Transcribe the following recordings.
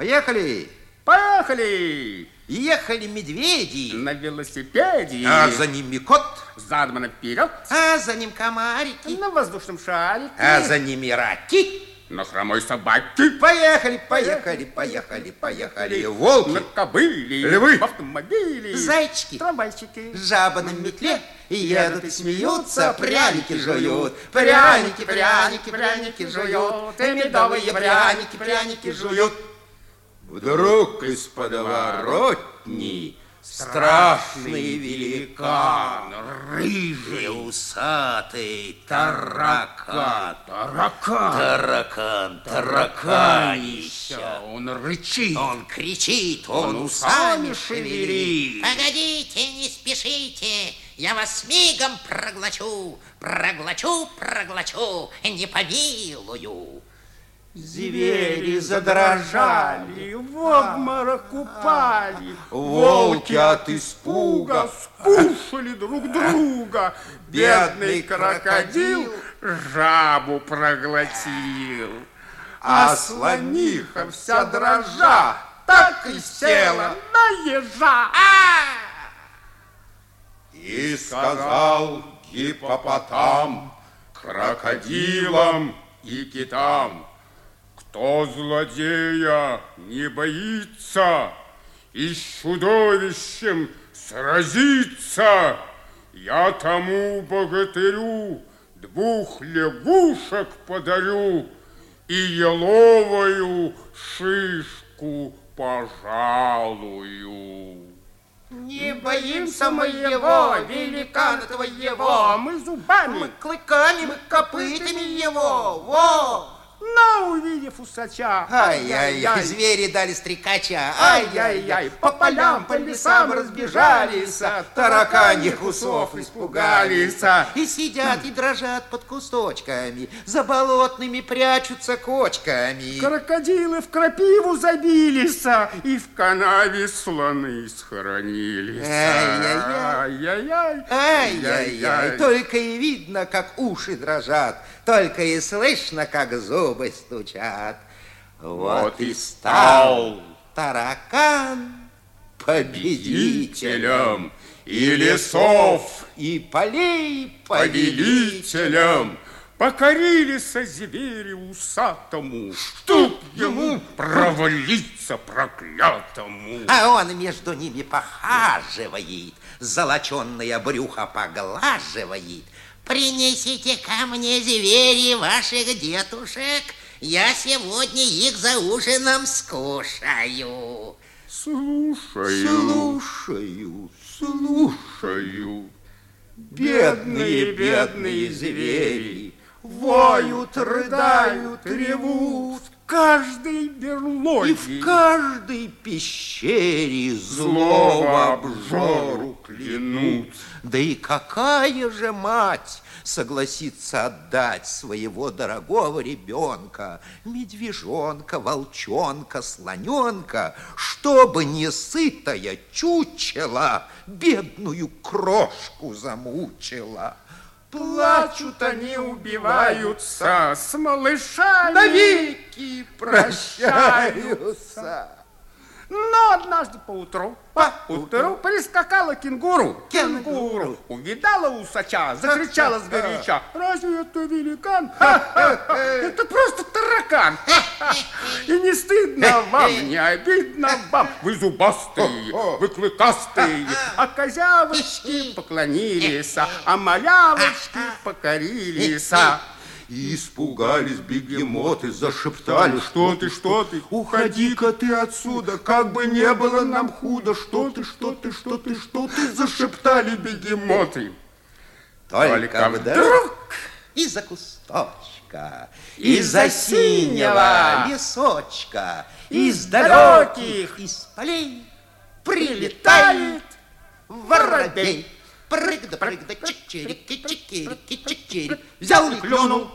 Поехали! Поехали! Ехали медведи. На велосипеде. А за ними кот. Задом вперед. А за ним комарики. На воздушном шарике. А за ними раки. На хромой собаке. Поехали, поехали, поехали, поехали. Волки. На кобыле. Львы. В автомобиле. Зайчики. Трамвайчики. Жаба на метле. Едут и смеются, пряники жуют. Пряники, пряники, пряники жуют. И медовые пряники, пряники жуют. Вдруг из подворотни страшный великан, рыжий, усатый, таракан, Таракан. таракан, тараканище. Он рычит. Он кричит, он усами шевелит. Погодите, не спешите, я вас мигом проглочу, проглочу, проглочу, не помилую. Звери задрожали, в обморок упали. волки от испуга скушали друг друга. Бедный крокодил жабу проглотил. А слониха вся дрожа так и села на ежа. И сказал гипопотам крокодилам и китам, кто злодея не боится и с чудовищем сразится, я тому богатырю двух лягушек подарю и еловую шишку пожалую. Не боимся мы его, великана твоего. Мы зубами, Мы клыками, мы копытами его. Во! Но увидев усача, Ай-яй-яй, звери дали стрекача. Ай-яй-яй, по полям, по лесам разбежались, тараканьих усов испугались. испугались. И сидят и дрожат под кусточками, за болотными прячутся кочками. Крокодилы в крапиву забились, и в канаве слоны схоронились. Ай-яй-яй. Ай-яй-яй. Ай-яй-яй, только и видно, как уши дрожат, только и слышно, как зубы стучат. Вот и стал таракан победителем, и лесов и полей повелителем. повелителем. Покорились звери усатому, Чтоб ему провалиться проклятому. А он между ними похаживает, золоченное брюхо поглаживает. Принесите ко мне звери ваших дедушек, я сегодня их за ужином скушаю. Слушаю, Слушаю, слушаю. Бедные, бедные звери Воют, рыдают, ревут каждой И берлоге. в каждой пещере злого обжору клянут. Да и какая же мать согласится отдать своего дорогого ребенка, медвежонка, волчонка, слоненка, чтобы не сытая чучела бедную крошку замучила? Плачут они, убиваются, с малышами навеки прощаются. Но однажды поутру, поутру прискакала кенгуру. Кенгуру. Увидала усача, закричала сгоряча. Разве это великан? Это просто таракан. И не стыдно вам, не обидно вам. Вы зубастые, вы клыкастые, а козявочки поклонились, а малявочки покорились. И испугались бегемоты, зашептали, что ты, что ты, уходи-ка ты отсюда, как бы не было нам худо, что ты, что ты, что ты, что ты, зашептали бегемоты. Только вдруг из-за кусточка, из-за синего лесочка, из далеких, из полей прилетает воробей. Прыг да прыг да чик-чирики, чик-чирики, чик-чирик. Взял и клюнул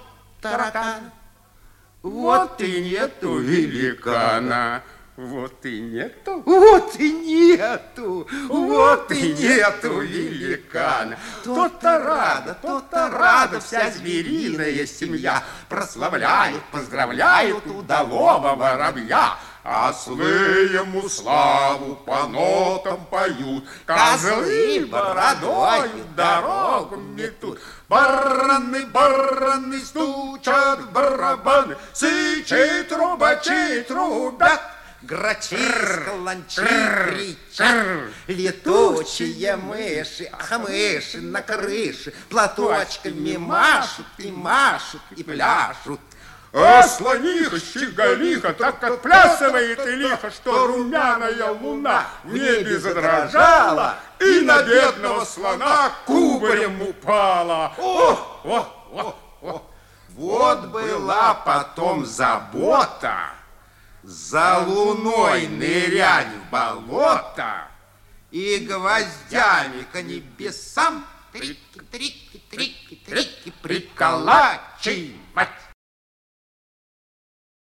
таракан. Вот и нету великана, вот и нету. Вот и нету, Вот и нету великана. То-то рада, то-то рада вся звериная семья. Прославляют, поздравляют удалого воробья. Ослы ему славу по нотам поют, Козлы бородой дорогу метут. Бараны, бараны стучат барабаны, Сычи, трубачи трубят, Грачи, каланчи кричат, летучие мыши, ах, мыши на крыше, платочками машут и машут и пляшут. А слониха, щеголиха, так отплясывает и лихо, что румяная луна в небе задрожала и на бедного слона кубарем упала. О, о, о, о. Вот была потом забота за луной нырять в болото и гвоздями к небесам Трики, трики, трики, трики, приколачивать.